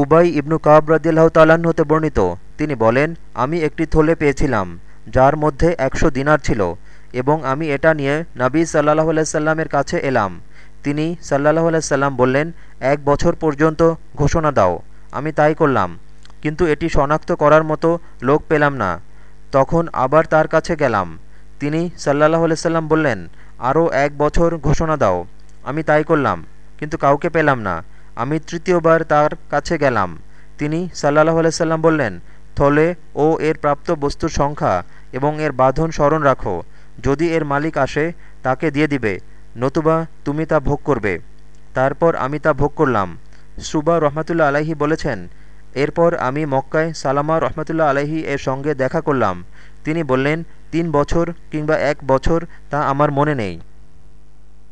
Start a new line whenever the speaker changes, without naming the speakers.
উবাই ইবনু কাব রাদিল্লাহ তাল্লাহ্ন হতে বর্ণিত। তিনি বলেন, আমি একটি থলে পেয়েছিলাম, যার মধ্যে একশো দিনার ছিল, এবং আমি এটা নিয়ে নাবী সাল্লাহ আলাইসাল্লামের কাছে এলাম। তিনি সাল্লাহ আলাইসাল্লাম বললেন, এক বছর পর্যন্ত ঘোষণা দাও, আমি তাই করলাম, কিন্তু এটি শনাক্ত করার মতো লোক পেলাম না। তখন আবার তার কাছে গেলাম। তিনি সাল্লাহ আলাইসাল্লাম বললেন, আরও এক বছর ঘোষণা দাও, আমি তাই করলাম, কিন্তু কাউকে পেলাম না। আমি তৃতীয়বার তার কাছে গেলাম। তিনি সাল্লাহ আলাইসাল্লাম বললেন, থলে ও এর প্রাপ্ত বস্তুর সংখ্যা এবং এর বাঁধন স্মরণ রাখো। যদি এর মালিক আসে, তাকে দিয়ে দিবে। নতুবা তুমি তা ভোগ করবে। তারপর আমি তা ভোগ করলাম। সুবা রহমাতুল্লা আলাহি বলেছেন, এরপর আমি মক্কায় সালামা রহমতুল্লা আলাহি এর সঙ্গে দেখা করলাম। তিনি বললেন, তিন বছর কিংবা এক বছর তা আমার মনে নেই।